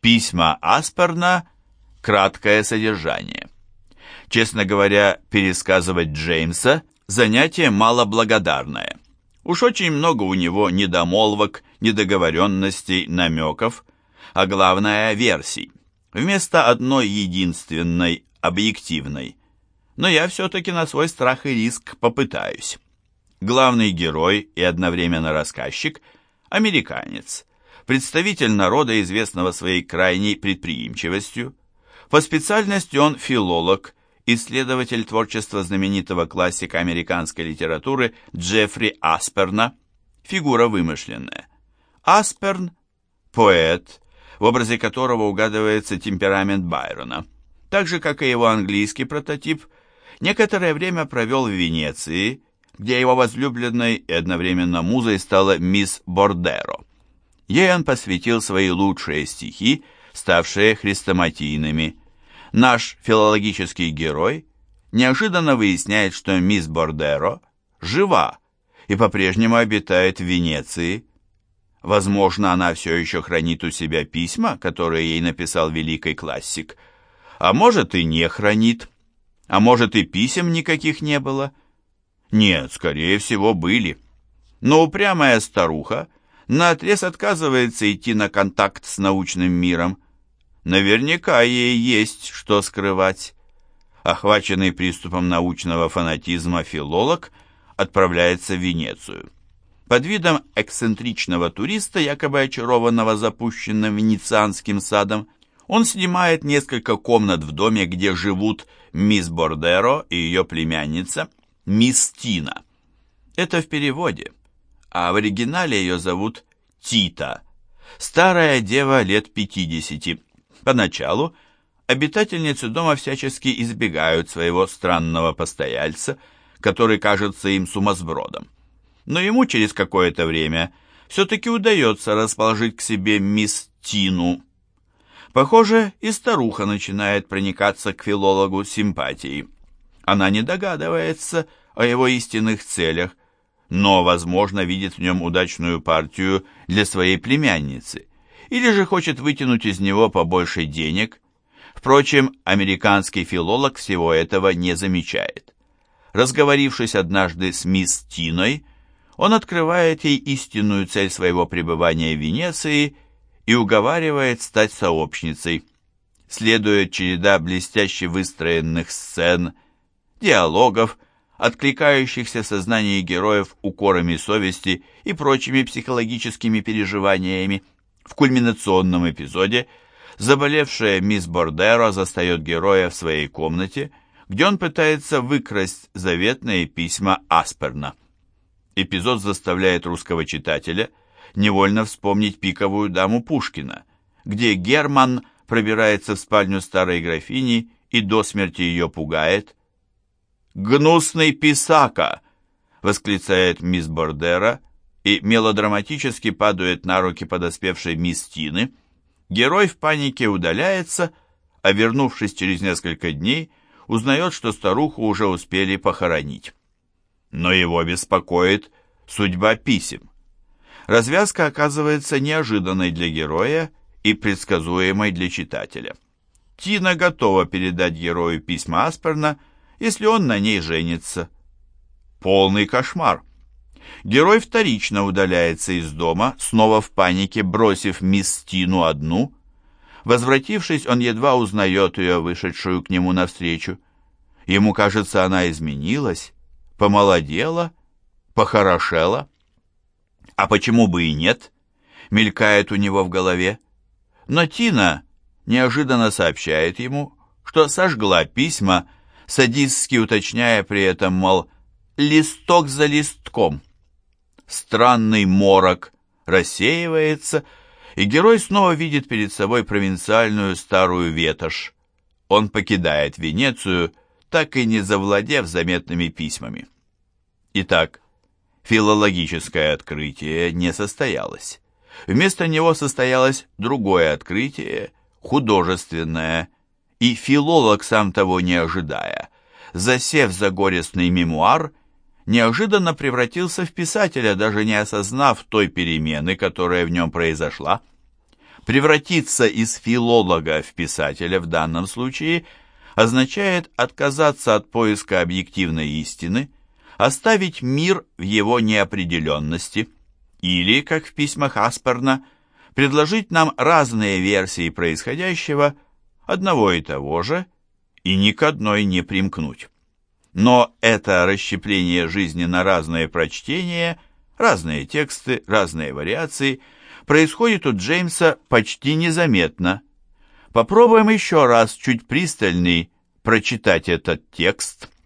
Письма Асперна – краткое содержание. Честно говоря, пересказывать Джеймса – занятие малоблагодарное. Уж очень много у него недомолвок, недоговоренностей, намеков, а главное – версий, вместо одной единственной, объективной. Но я все-таки на свой страх и риск попытаюсь. Главный герой и одновременно рассказчик – американец, представитель народа, известного своей крайней предприимчивостью. По специальности он филолог, исследователь творчества знаменитого классика американской литературы Джеффри Асперна, фигура вымышленная. Асперн – поэт, в образе которого угадывается темперамент Байрона. Так же, как и его английский прототип, некоторое время провел в Венеции, где его возлюбленной и одновременно музой стала мисс Бордеро. Ей он посвятил свои лучшие стихи, ставшие хрестоматийными. Наш филологический герой неожиданно выясняет, что мисс Бордеро жива и по-прежнему обитает в Венеции. Возможно, она все еще хранит у себя письма, которые ей написал великий классик. А может и не хранит. А может и писем никаких не было. Нет, скорее всего, были. Но упрямая старуха – наотрез отказывается идти на контакт с научным миром. Наверняка ей есть что скрывать. Охваченный приступом научного фанатизма филолог отправляется в Венецию. Под видом эксцентричного туриста, якобы очарованного запущенным венецианским садом, он снимает несколько комнат в доме, где живут мисс Бордеро и ее племянница, мисс Тина. Это в переводе а в оригинале ее зовут Тита, старая дева лет 50. Поначалу обитательницы дома всячески избегают своего странного постояльца, который кажется им сумасбродом. Но ему через какое-то время все-таки удается расположить к себе мисс Тину. Похоже, и старуха начинает проникаться к филологу симпатией. Она не догадывается о его истинных целях, но, возможно, видит в нем удачную партию для своей племянницы, или же хочет вытянуть из него побольше денег. Впрочем, американский филолог всего этого не замечает. Разговорившись однажды с мисс Тиной, он открывает ей истинную цель своего пребывания в Венеции и уговаривает стать сообщницей. Следует череда блестяще выстроенных сцен, диалогов, откликающихся сознании героев укорами совести и прочими психологическими переживаниями. В кульминационном эпизоде заболевшая мисс Бордеро застает героя в своей комнате, где он пытается выкрасть заветные письма Асперна. Эпизод заставляет русского читателя невольно вспомнить пиковую даму Пушкина, где Герман пробирается в спальню старой графини и до смерти ее пугает – «Гнусный писака!» — восклицает мисс Бордера и мелодраматически падает на руки подоспевшей мисс Тины. Герой в панике удаляется, а вернувшись через несколько дней, узнает, что старуху уже успели похоронить. Но его беспокоит судьба писем. Развязка оказывается неожиданной для героя и предсказуемой для читателя. Тина готова передать герою письма Асперна, если он на ней женится. Полный кошмар. Герой вторично удаляется из дома, снова в панике, бросив мисс Тину одну. Возвратившись, он едва узнает ее, вышедшую к нему навстречу. Ему кажется, она изменилась, помолодела, похорошела. А почему бы и нет? Мелькает у него в голове. Но Тина неожиданно сообщает ему, что сожгла письма, садистски уточняя при этом, мол, листок за листком. Странный морок рассеивается, и герой снова видит перед собой провинциальную старую ветошь. Он покидает Венецию, так и не завладев заметными письмами. Итак, филологическое открытие не состоялось. Вместо него состоялось другое открытие, художественное – и филолог, сам того не ожидая, засев за горестный мемуар, неожиданно превратился в писателя, даже не осознав той перемены, которая в нем произошла. Превратиться из филолога в писателя в данном случае означает отказаться от поиска объективной истины, оставить мир в его неопределенности или, как в письмах Асперна, предложить нам разные версии происходящего, одного и того же, и ни к одной не примкнуть. Но это расщепление жизни на разные прочтения, разные тексты, разные вариации происходит у Джеймса почти незаметно. Попробуем еще раз чуть пристальней прочитать этот текст.